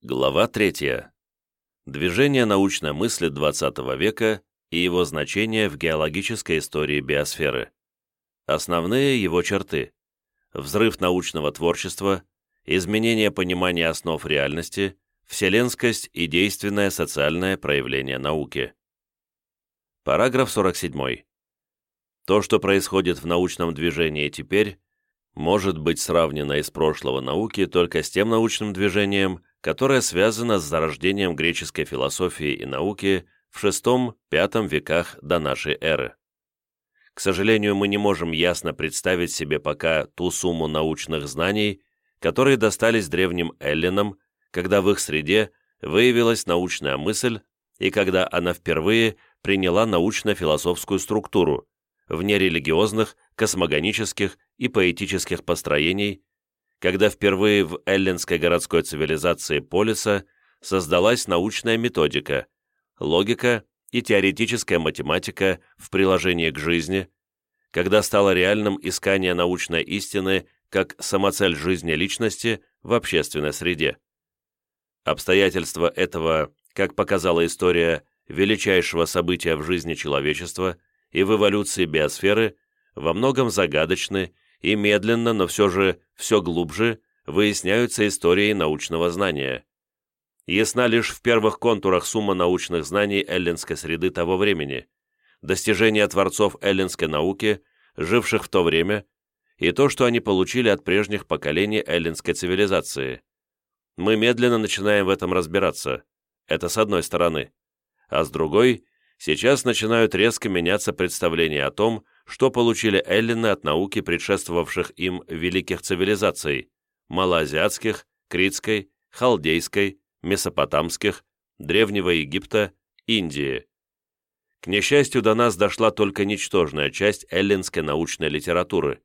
Глава 3. Движение научной мысли XX века и его значение в геологической истории биосферы. Основные его черты. Взрыв научного творчества, изменение понимания основ реальности, вселенскость и действенное социальное проявление науки. Параграф 47. То, что происходит в научном движении теперь, может быть сравнено из прошлого науки только с тем научным движением, которая связана с зарождением греческой философии и науки в VI-V веках до нашей эры. К сожалению, мы не можем ясно представить себе пока ту сумму научных знаний, которые достались древним эллинам, когда в их среде выявилась научная мысль и когда она впервые приняла научно-философскую структуру, вне религиозных, космогонических и поэтических построений, когда впервые в эллинской городской цивилизации Полиса создалась научная методика, логика и теоретическая математика в приложении к жизни, когда стало реальным искание научной истины как самоцель жизни личности в общественной среде. Обстоятельства этого, как показала история величайшего события в жизни человечества и в эволюции биосферы, во многом загадочны и медленно, но все же все глубже выясняются истории научного знания. Ясна лишь в первых контурах сумма научных знаний эллинской среды того времени, достижения творцов эллинской науки, живших в то время, и то, что они получили от прежних поколений эллинской цивилизации. Мы медленно начинаем в этом разбираться. Это с одной стороны. А с другой, сейчас начинают резко меняться представления о том, что получили эллины от науки предшествовавших им великих цивилизаций – малоазиатских, критской, халдейской, месопотамских, Древнего Египта, Индии. К несчастью, до нас дошла только ничтожная часть эллинской научной литературы.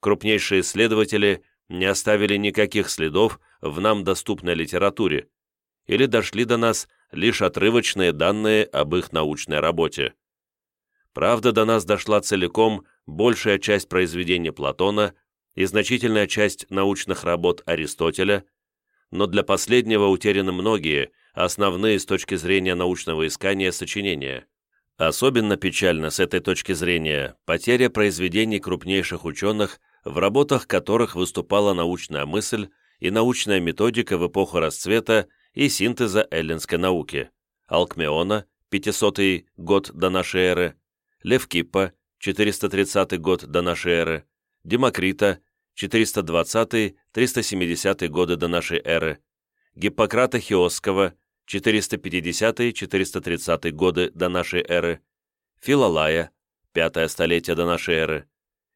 Крупнейшие исследователи не оставили никаких следов в нам доступной литературе, или дошли до нас лишь отрывочные данные об их научной работе. Правда, до нас дошла целиком большая часть произведений Платона и значительная часть научных работ Аристотеля, но для последнего утеряны многие, основные с точки зрения научного искания сочинения. Особенно печально с этой точки зрения потеря произведений крупнейших ученых, в работах которых выступала научная мысль и научная методика в эпоху расцвета и синтеза эллинской науки, Алкмеона, 500 год до нашей эры, Левкиппа, 430 год до нашей эры, Демокрита, 420-370 годы до нашей эры, Гиппократа Хиосского, 450-430 годы до нашей эры, Филолая, 5 столетие до нашей эры,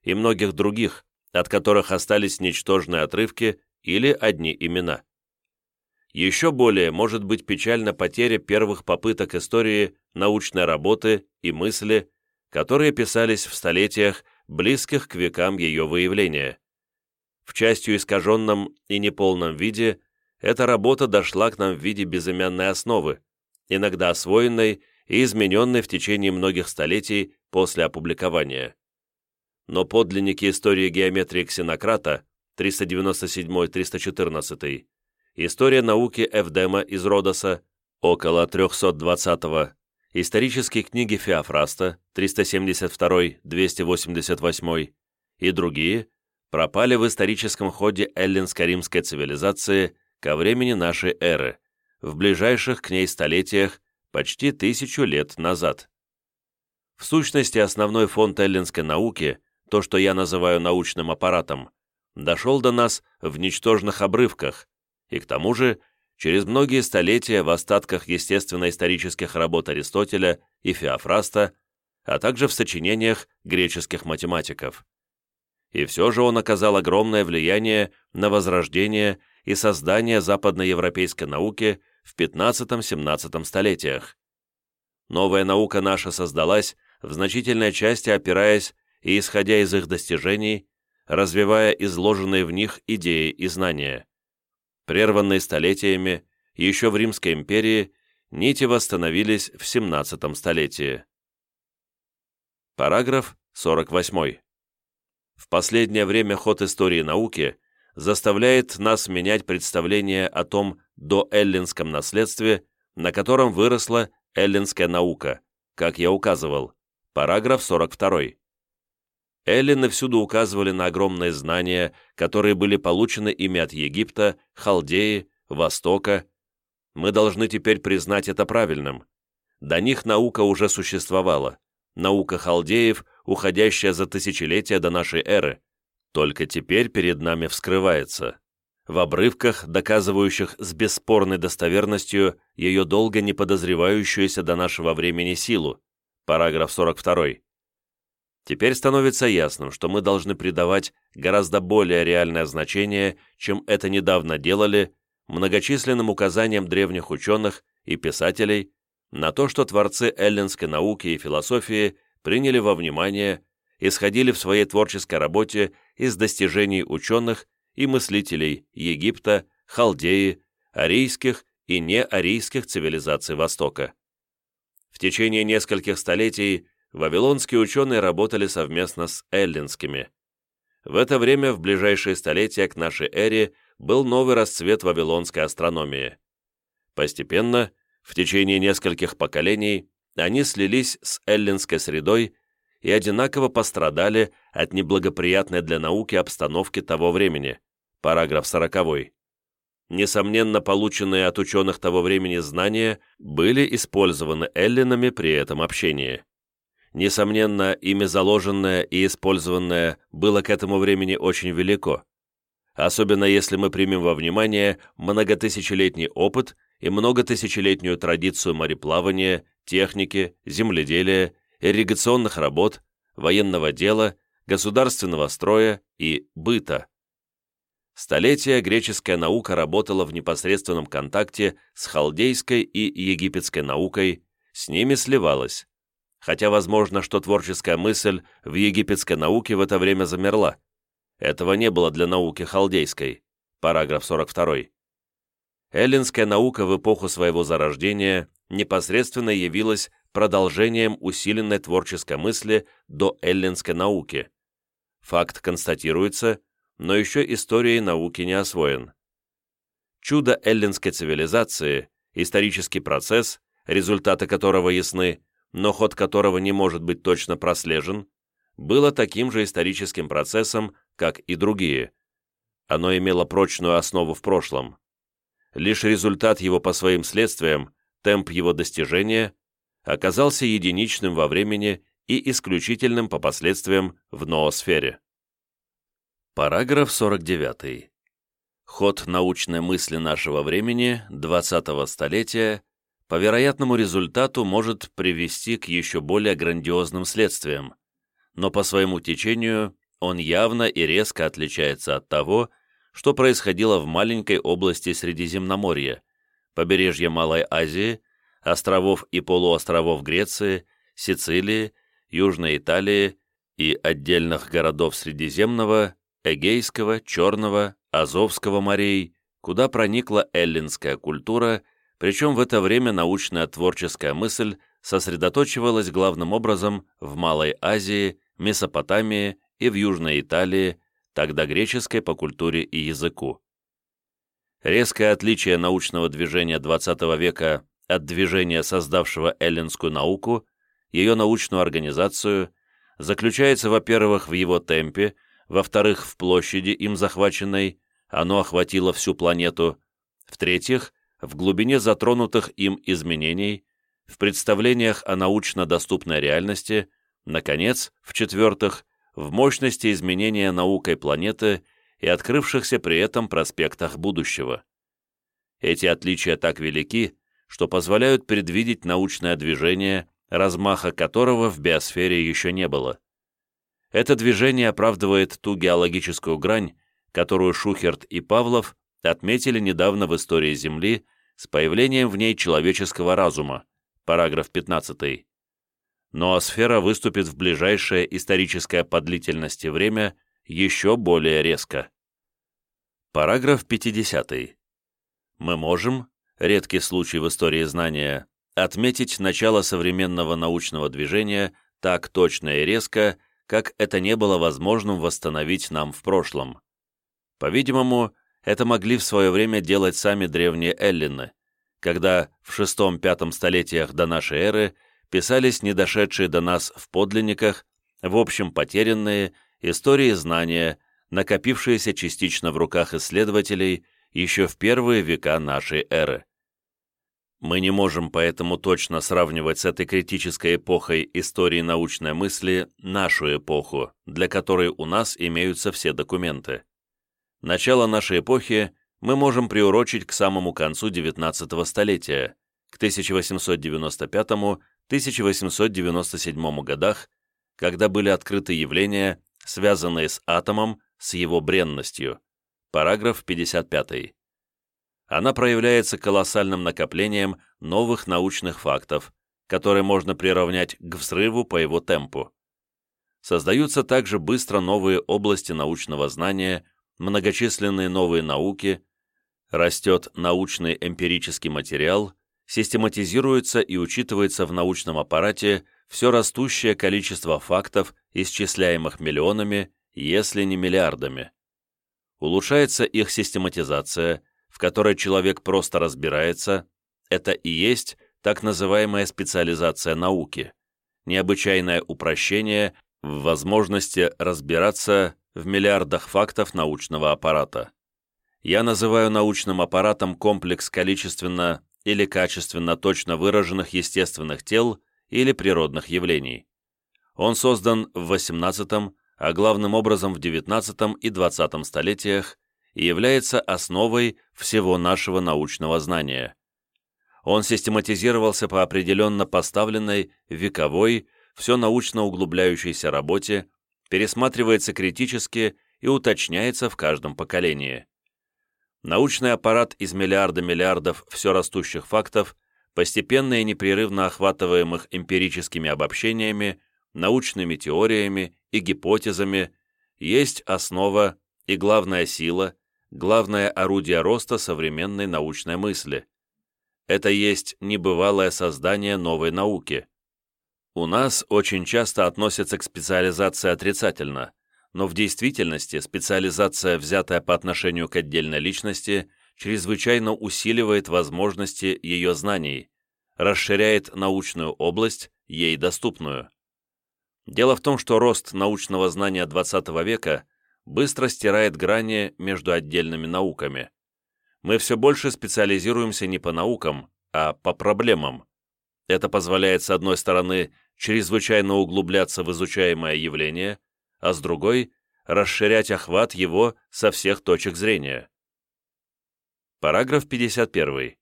и многих других, от которых остались ничтожные отрывки или одни имена. Еще более может быть печальна потеря первых попыток истории научной работы и мысли которые писались в столетиях, близких к векам ее выявления. В частью искаженном и неполном виде эта работа дошла к нам в виде безымянной основы, иногда освоенной и измененной в течение многих столетий после опубликования. Но подлинники истории геометрии Ксенократа 397-314, история науки Эвдема из Родоса около 320 исторические книги Феофраста 372-288 и другие пропали в историческом ходе эллинско-римской цивилизации ко времени нашей эры, в ближайших к ней столетиях почти тысячу лет назад. В сущности, основной фонд эллинской науки, то, что я называю научным аппаратом, дошел до нас в ничтожных обрывках, и к тому же через многие столетия в остатках естественно-исторических работ Аристотеля и Феофраста, а также в сочинениях греческих математиков. И все же он оказал огромное влияние на возрождение и создание западноевропейской науки в XV-XVII столетиях. Новая наука наша создалась, в значительной части опираясь и исходя из их достижений, развивая изложенные в них идеи и знания прерванные столетиями, еще в Римской империи, нити восстановились в 17 столетии. Параграф 48. В последнее время ход истории науки заставляет нас менять представление о том, до эллинском наследстве, на котором выросла эллинская наука, как я указывал, параграф 42. Эллины всюду указывали на огромные знания, которые были получены ими от Египта, Халдеи, Востока. Мы должны теперь признать это правильным. До них наука уже существовала, наука халдеев, уходящая за тысячелетия до нашей эры, только теперь перед нами вскрывается. В обрывках, доказывающих с бесспорной достоверностью ее долго не подозревающуюся до нашего времени силу, параграф 42. Теперь становится ясным, что мы должны придавать гораздо более реальное значение, чем это недавно делали, многочисленным указаниям древних ученых и писателей на то, что творцы эллинской науки и философии приняли во внимание, исходили в своей творческой работе из достижений ученых и мыслителей Египта, Халдеи, арийских и неарийских цивилизаций Востока. В течение нескольких столетий вавилонские ученые работали совместно с эллинскими. В это время, в ближайшие столетия к нашей эре, был новый расцвет вавилонской астрономии. Постепенно в течение нескольких поколений они слились с эллинской средой и одинаково пострадали от неблагоприятной для науки обстановки того времени. Параграф 40. Несомненно, полученные от ученых того времени знания были использованы эллинами при этом общении. Несомненно, ими заложенное и использованное было к этому времени очень велико, особенно если мы примем во внимание многотысячелетний опыт и многотысячелетнюю традицию мореплавания, техники, земледелия, ирригационных работ, военного дела, государственного строя и быта. Столетия греческая наука работала в непосредственном контакте с халдейской и египетской наукой, с ними сливалась. Хотя возможно, что творческая мысль в египетской науке в это время замерла. Этого не было для науки халдейской. Параграф 42. Эллинская наука в эпоху своего зарождения непосредственно явилась продолжением усиленной творческой мысли до эллинской науки. Факт констатируется, но еще историей науки не освоен. Чудо эллинской цивилизации, исторический процесс, результаты которого ясны, но ход которого не может быть точно прослежен, было таким же историческим процессом, как и другие. Оно имело прочную основу в прошлом. Лишь результат его по своим следствиям, темп его достижения, оказался единичным во времени и исключительным по последствиям в ноосфере. Параграф 49. Ход научной мысли нашего времени, 20-го столетия, по вероятному результату может привести к еще более грандиозным следствиям, но по своему течению он явно и резко отличается от того, что происходило в маленькой области Средиземноморья, побережья Малой Азии, островов и полуостровов Греции, Сицилии, Южной Италии и отдельных городов Средиземного, Эгейского, Черного, Азовского морей, куда проникла эллинская культура, причем в это время научная творческая мысль сосредоточивалась главным образом в Малой Азии, Месопотамии и в Южной Италии, тогда греческой по культуре и языку. Резкое отличие научного движения XX века от движения, создавшего эллинскую науку, ее научную организацию, заключается, во-первых, в его темпе, во-вторых, в площади, им захваченной, оно охватило всю планету, в-третьих, в глубине затронутых им изменений, в представлениях о научно доступной реальности, наконец, в-четвертых, в мощности изменения наукой планеты и открывшихся при этом проспектах будущего. Эти отличия так велики, что позволяют предвидеть научное движение, размаха которого в биосфере еще не было. Это движение оправдывает ту геологическую грань, которую Шухерт и Павлов отметили недавно в истории Земли с появлением в ней человеческого разума, параграф 15 ноосфера выступит в ближайшее историческое по длительности время еще более резко. Параграф 50. Мы можем, редкий случай в истории знания, отметить начало современного научного движения так точно и резко, как это не было возможным восстановить нам в прошлом. По-видимому, это могли в свое время делать сами древние эллины, когда в VI-V столетиях до нашей эры писались недошедшие до нас в подлинниках, в общем потерянные, истории знания, накопившиеся частично в руках исследователей еще в первые века нашей эры. Мы не можем поэтому точно сравнивать с этой критической эпохой истории научной мысли нашу эпоху, для которой у нас имеются все документы. Начало нашей эпохи мы можем приурочить к самому концу XIX столетия, к 1895-1897 годах, когда были открыты явления, связанные с атомом, с его бренностью. Параграф 55 она проявляется колоссальным накоплением новых научных фактов, которые можно приравнять к взрыву по его темпу. Создаются также быстро новые области научного знания, многочисленные новые науки, растет научный эмпирический материал, систематизируется и учитывается в научном аппарате все растущее количество фактов, исчисляемых миллионами, если не миллиардами. Улучшается их систематизация, в которой человек просто разбирается, это и есть так называемая специализация науки, необычайное упрощение в возможности разбираться в миллиардах фактов научного аппарата. Я называю научным аппаратом комплекс количественно или качественно точно выраженных естественных тел или природных явлений. Он создан в XVIII, а главным образом в XIX и XX столетиях и является основой всего нашего научного знания. Он систематизировался по определенно поставленной, вековой, все научно углубляющейся работе, пересматривается критически и уточняется в каждом поколении. Научный аппарат из миллиарда миллиардов все растущих фактов, постепенно и непрерывно охватываемых эмпирическими обобщениями, научными теориями и гипотезами, есть основа и главная сила, главное орудие роста современной научной мысли. Это есть небывалое создание новой науки. У нас очень часто относятся к специализации отрицательно, но в действительности специализация, взятая по отношению к отдельной личности, чрезвычайно усиливает возможности ее знаний, расширяет научную область, ей доступную. Дело в том, что рост научного знания XX века – быстро стирает грани между отдельными науками. Мы все больше специализируемся не по наукам, а по проблемам. Это позволяет, с одной стороны, чрезвычайно углубляться в изучаемое явление, а с другой – расширять охват его со всех точек зрения. Параграф 51.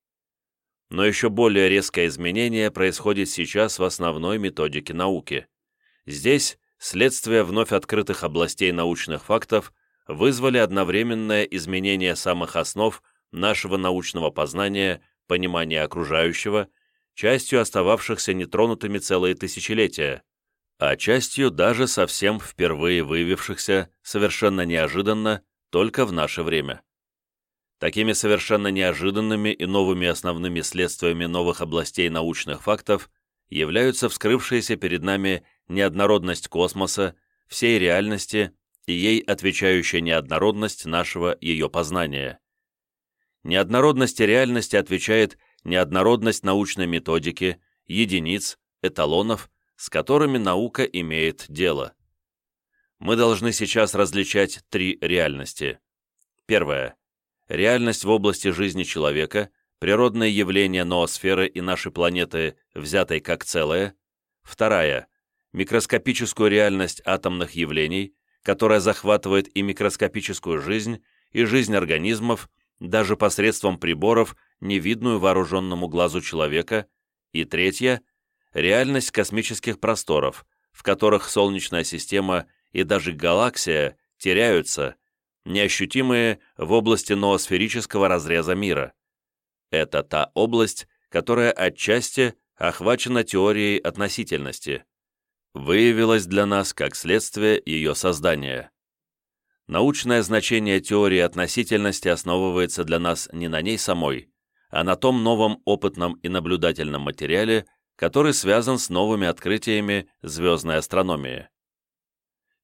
Но еще более резкое изменение происходит сейчас в основной методике науки. Здесь следствие вновь открытых областей научных фактов вызвали одновременное изменение самых основ нашего научного познания, понимания окружающего, частью остававшихся нетронутыми целые тысячелетия, а частью даже совсем впервые выявившихся совершенно неожиданно только в наше время. Такими совершенно неожиданными и новыми основными следствиями новых областей научных фактов являются вскрывшиеся перед нами неоднородность космоса, всей реальности и ей отвечающая неоднородность нашего ее познания. Неоднородности реальности отвечает неоднородность научной методики, единиц, эталонов, с которыми наука имеет дело. Мы должны сейчас различать три реальности. Первая. Реальность в области жизни человека, природные явления ноосферы и нашей планеты, взятой как целое. Вторая микроскопическую реальность атомных явлений, которая захватывает и микроскопическую жизнь, и жизнь организмов, даже посредством приборов, невидную вооруженному глазу человека, и третья – реальность космических просторов, в которых Солнечная система и даже галаксия теряются, неощутимые в области ноосферического разреза мира. Это та область, которая отчасти охвачена теорией относительности выявилось для нас как следствие ее создания. Научное значение теории относительности основывается для нас не на ней самой, а на том новом опытном и наблюдательном материале, который связан с новыми открытиями звездной астрономии.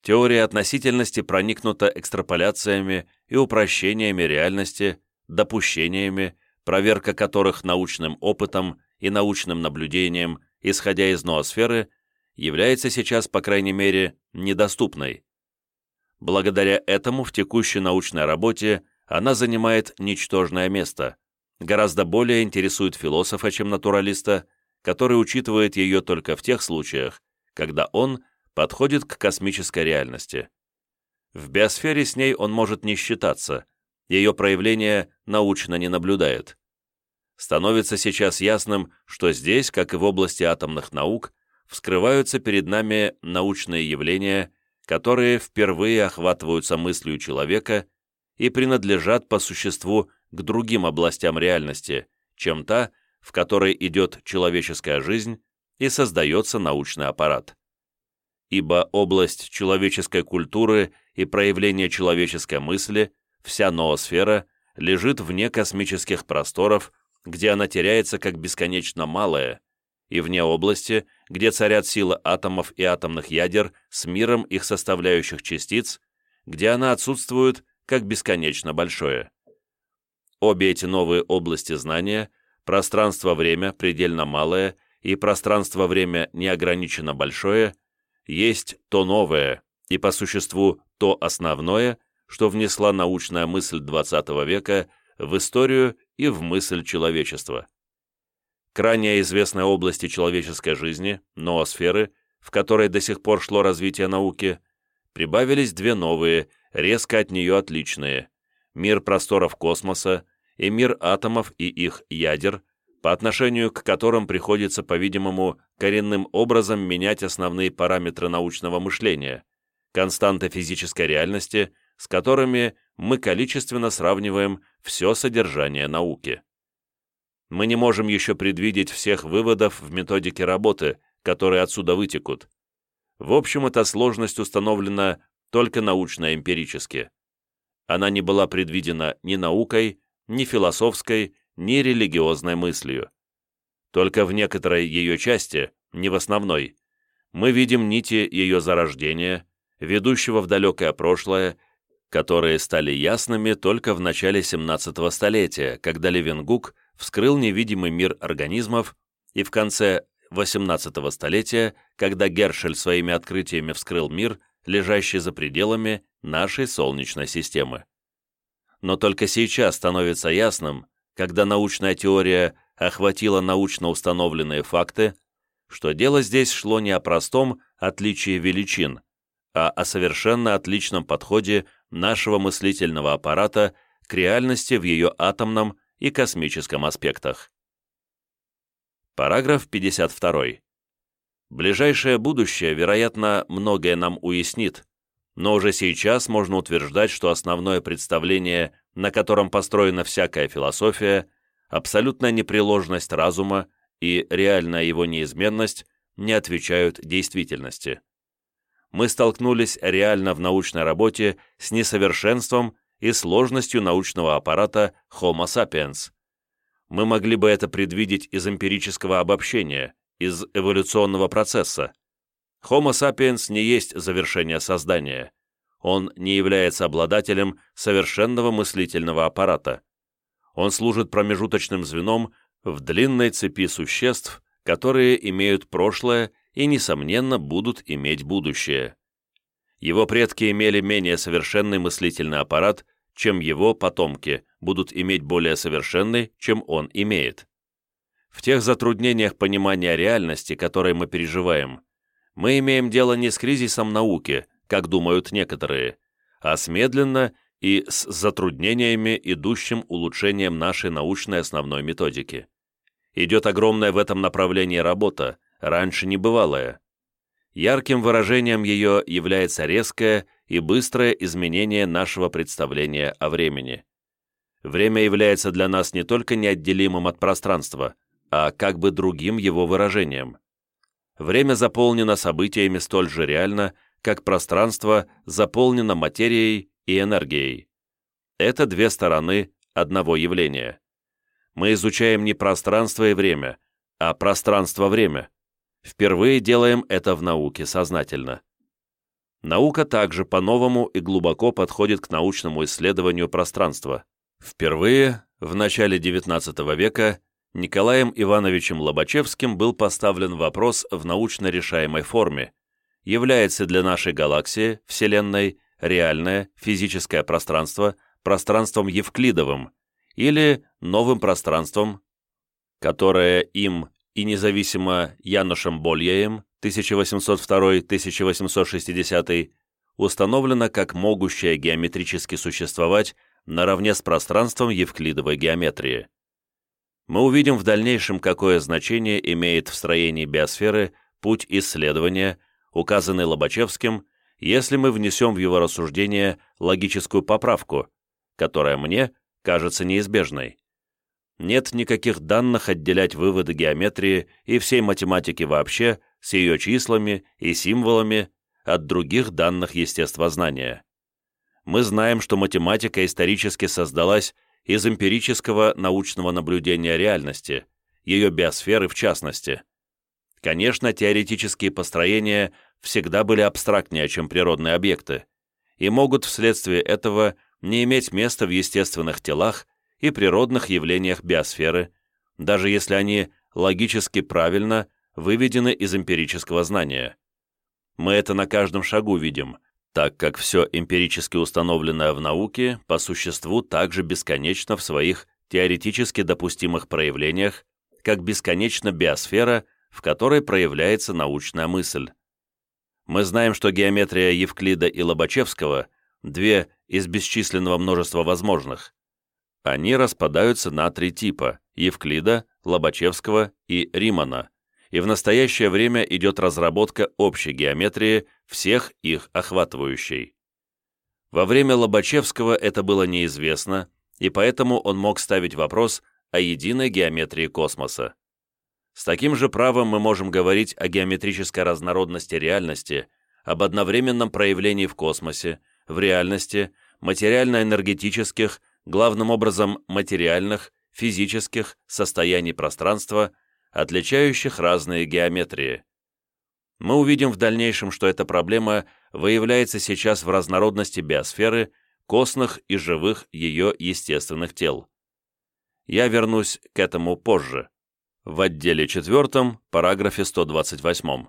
теория относительности проникнута экстраполяциями и упрощениями реальности, допущениями, проверка которых научным опытом и научным наблюдением, исходя из ноосферы, является сейчас, по крайней мере, недоступной. Благодаря этому в текущей научной работе она занимает ничтожное место, гораздо более интересует философа, чем натуралиста, который учитывает ее только в тех случаях, когда он подходит к космической реальности. В биосфере с ней он может не считаться, ее проявление научно не наблюдает. Становится сейчас ясным, что здесь, как и в области атомных наук, вскрываются перед нами научные явления, которые впервые охватываются мыслью человека и принадлежат по существу к другим областям реальности, чем та, в которой идет человеческая жизнь и создается научный аппарат. Ибо область человеческой культуры и проявления человеческой мысли, вся ноосфера, лежит вне космических просторов, где она теряется как бесконечно малая, и вне области, где царят силы атомов и атомных ядер с миром их составляющих частиц, где она отсутствует как бесконечно большое. Обе эти новые области знания, пространство-время предельно малое и пространство-время неограниченно большое, есть то новое и по существу то основное, что внесла научная мысль XX века в историю и в мысль человечества. К ранее известной области человеческой жизни, ноосферы, в которой до сих пор шло развитие науки, прибавились две новые, резко от нее отличные – мир просторов космоса и мир атомов и их ядер, по отношению к которым приходится, по-видимому, коренным образом менять основные параметры научного мышления, константы физической реальности, с которыми мы количественно сравниваем все содержание науки. Мы не можем еще предвидеть всех выводов в методике работы, которые отсюда вытекут. В общем, эта сложность установлена только научно-эмпирически. Она не была предвидена ни наукой, ни философской, ни религиозной мыслью. Только в некоторой ее части, не в основной, мы видим нити ее зарождения, ведущего в далекое прошлое, которые стали ясными только в начале 17 столетия, когда Левенгук вскрыл невидимый мир организмов, и в конце 18 столетия, когда Гершель своими открытиями вскрыл мир, лежащий за пределами нашей Солнечной системы но только сейчас становится ясным, когда научная теория охватила научно установленные факты, что дело здесь шло не о простом отличии величин, а о совершенно отличном подходе нашего мыслительного аппарата к реальности в ее атомном и космическом аспектах. Параграф 52. Ближайшее будущее, вероятно, многое нам уяснит, но уже сейчас можно утверждать, что основное представление, на котором построена всякая философия, абсолютная непреложность разума и реальная его неизменность не отвечают действительности. Мы столкнулись реально в научной работе с несовершенством и сложностью научного аппарата Homo sapiens. Мы могли бы это предвидеть из эмпирического обобщения, из эволюционного процесса, Homo sapiens не есть завершение создания. Он не является обладателем совершенного мыслительного аппарата. Он служит промежуточным звеном в длинной цепи существ, которые имеют прошлое и, несомненно, будут иметь будущее. Его предки имели менее совершенный мыслительный аппарат, чем его потомки будут иметь более совершенный, чем он имеет. В тех затруднениях понимания реальности, которые мы переживаем, мы имеем дело не с кризисом науки, как думают некоторые, а с медленно и с затруднениями, идущим улучшением нашей научной основной методики. Идет огромная в этом направлении работа, раньше небывалая. Ярким выражением ее является резкое и быстрое изменение нашего представления о времени. Время является для нас не только неотделимым от пространства, а как бы другим его выражением время заполнено событиями столь же реально, как пространство заполнено материей и энергией. Это две стороны одного явления. Мы изучаем не пространство и время, а пространство-время. Впервые делаем это в науке сознательно. Наука также по-новому и глубоко подходит к научному исследованию пространства. Впервые, в начале XIX века, Николаем Ивановичем Лобачевским был поставлен вопрос в научно решаемой форме, является для нашей галаксии, Вселенной, реальное физическое пространство пространством Евклидовым или новым пространством, которое им и независимо Янушем Больяем 1802-1860 установлено как могущее геометрически существовать наравне с пространством евклидовой геометрии. Мы увидим в дальнейшем, какое значение имеет в строении биосферы путь исследования, указанный Лобачевским, если мы внесем в его рассуждение логическую поправку, которая мне кажется неизбежной. Нет никаких данных отделять выводы геометрии и всей математики вообще с ее числами и символами от других данных естествознания. Мы знаем, что математика исторически создалась из эмпирического научного наблюдения реальности, ее биосферы в частности. Конечно, теоретические построения всегда были абстрактнее, чем природные объекты, и могут вследствие этого не иметь места в естественных телах и природных явлениях биосферы, даже если они логически правильно выведены из эмпирического знания. Мы это на каждом шагу видим, так как все эмпирически установленное в науке по существу также бесконечно в своих теоретически допустимых проявлениях, как бесконечна биосфера, в которой проявляется научная мысль. Мы знаем, что геометрия Евклида и Лобачевского – две из бесчисленного множества возможных. Они распадаются на три типа – Евклида, Лобачевского и Римана, и в настоящее время идет разработка общей геометрии, всех их охватывающей. Во время Лобачевского это было неизвестно, и поэтому он мог ставить вопрос о единой геометрии космоса. С таким же правом мы можем говорить о геометрической разнородности реальности, об одновременном проявлении в космосе, в реальности, материально-энергетических, главным образом материальных, физических состояний пространства, отличающих разные геометрии. Мы увидим в дальнейшем, что эта проблема выявляется сейчас в разнородности биосферы, костных и живых ее естественных тел. Я вернусь к этому позже в отделе 4, параграфе 128.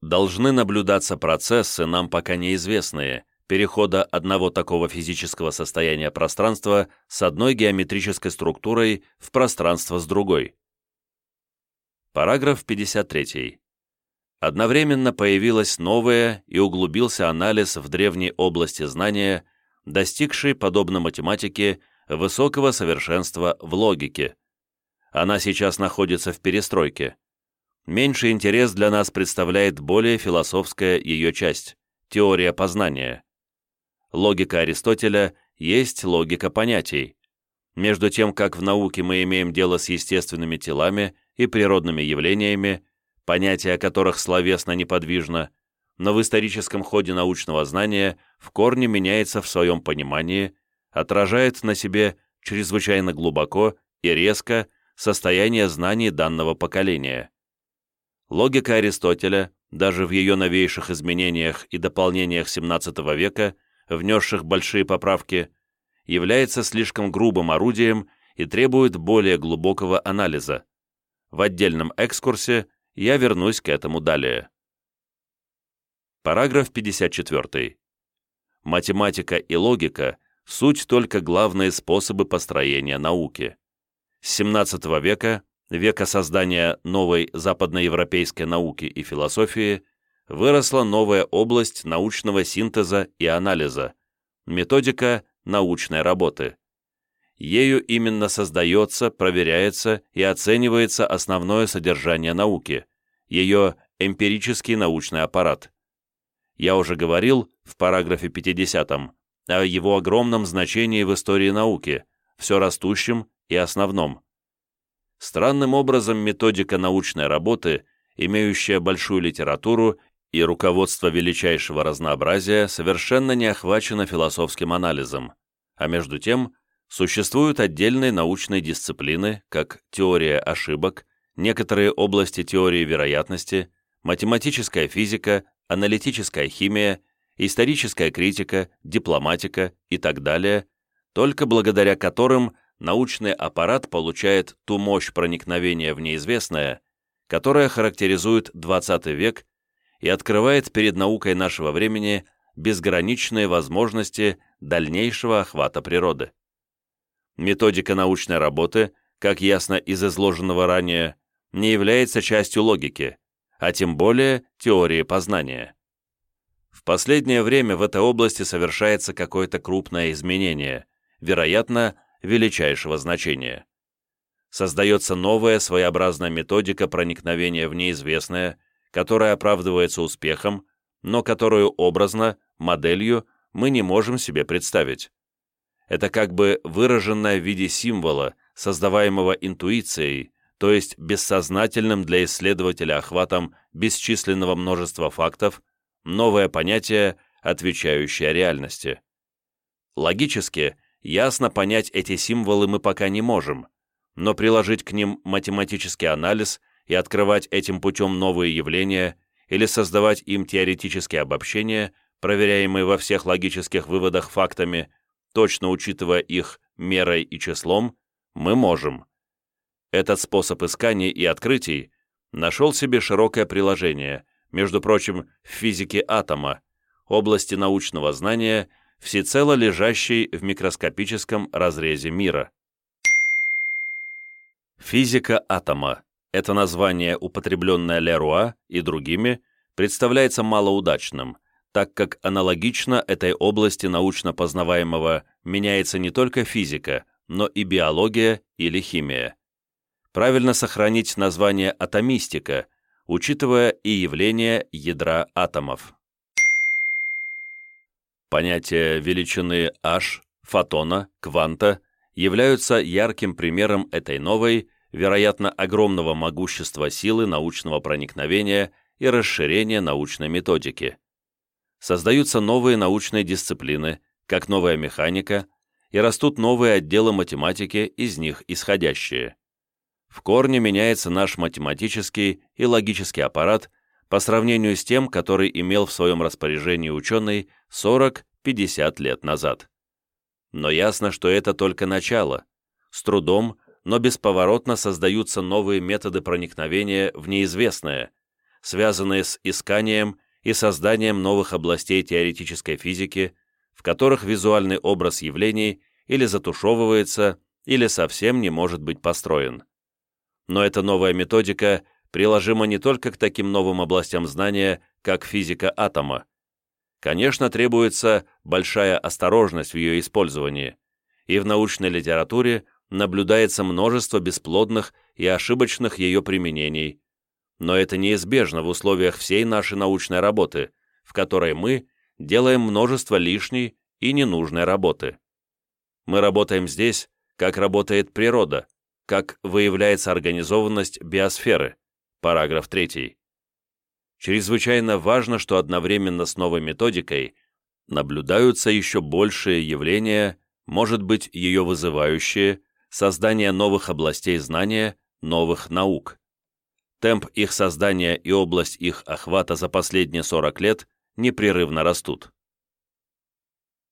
Должны наблюдаться процессы, нам пока неизвестные, перехода одного такого физического состояния пространства с одной геометрической структурой в пространство с другой. Параграф 53. Одновременно появилось новое и углубился анализ в древней области знания, достигший, подобно математике, высокого совершенства в логике, она сейчас находится в перестройке. Меньший интерес для нас представляет более философская ее часть – теория познания. Логика Аристотеля есть логика понятий. Между тем, как в науке мы имеем дело с естественными телами и природными явлениями, понятие которых словесно неподвижно, но в историческом ходе научного знания в корне меняется в своем понимании, отражает на себе чрезвычайно глубоко и резко состояние знаний данного поколения. Логика Аристотеля, даже в ее новейших изменениях и дополнениях XVII века, внесших большие поправки, является слишком грубым орудием и требует более глубокого анализа. В отдельном экскурсе я вернусь к этому далее. Параграф 54. Математика и логика – суть только главные способы построения науки с XVII века, века создания новой западноевропейской науки и философии, выросла новая область научного синтеза и анализа, методика научной работы. Ею именно создается, проверяется и оценивается основное содержание науки, ее эмпирический научный аппарат. Я уже говорил в параграфе 50 о его огромном значении в истории науки, все растущем и основном. Странным образом методика научной работы, имеющая большую литературу и руководство величайшего разнообразия, совершенно не охвачена философским анализом, а между тем существуют отдельные научные дисциплины, как теория ошибок, некоторые области теории вероятности, математическая физика, аналитическая химия историческая критика, дипломатика и так далее, только благодаря которым научный аппарат получает ту мощь проникновения в неизвестное, которая характеризует XX век и открывает перед наукой нашего времени безграничные возможности дальнейшего охвата природы. Методика научной работы, как ясно из изложенного ранее, не является частью логики, а тем более теории познания. В последнее время в этой области совершается какое-то крупное изменение, вероятно, величайшего значения. Создается новая своеобразная методика проникновения в неизвестное, которая оправдывается успехом, но которую образно, моделью, мы не можем себе представить. Это как бы выраженное в виде символа, создаваемого интуицией, то есть бессознательным для исследователя охватом бесчисленного множества фактов, новое понятие, отвечающее реальности. Логически, ясно понять эти символы мы пока не можем, но приложить к ним математический анализ и открывать этим путем новые явления или создавать им теоретические обобщения, проверяемые во всех логических выводах фактами, точно учитывая их мерой и числом, мы можем. Этот способ исканий и открытий нашел себе широкое приложение, между прочим, в физике атома, области научного знания, всецело лежащей в микроскопическом разрезе мира. Физика атома – это название, употребленное Леруа и другими, представляется малоудачным, так как аналогично этой области научно познаваемого меняется не только физика, но и биология или химия. Правильно сохранить название атомистика, учитывая и явление ядра атомов. Понятия величины h, фотона, кванта являются ярким примером этой новой, вероятно, огромного могущества силы научного проникновения и расширения научной методики. Создаются новые научные дисциплины, как новая механика, и растут новые отделы математики, из них исходящие. В корне меняется наш математический и логический аппарат по сравнению с тем, который имел в своем распоряжении ученый 40-50 лет назад. Но ясно, что это только начало. С трудом, но бесповоротно создаются новые методы проникновения в неизвестное, связанные с исканием и созданием новых областей теоретической физики, в которых визуальный образ явлений или затушевывается, или совсем не может быть построен. Но эта новая методика приложима не только к таким новым областям знания, как физика атома. Конечно, требуется большая осторожность в ее использовании, и в научной литературе наблюдается множество бесплодных и ошибочных ее применений, но это неизбежно в условиях всей нашей научной работы, в которой мы делаем множество лишней и ненужной работы. Мы работаем здесь, как работает природа, как выявляется организованность биосферы, параграф 3. Чрезвычайно важно, что одновременно с новой методикой наблюдаются еще большие явления, может быть, ее вызывающие, создание новых областей знания, новых наук. Темп их создания и область их охвата за последние 40 лет непрерывно растут.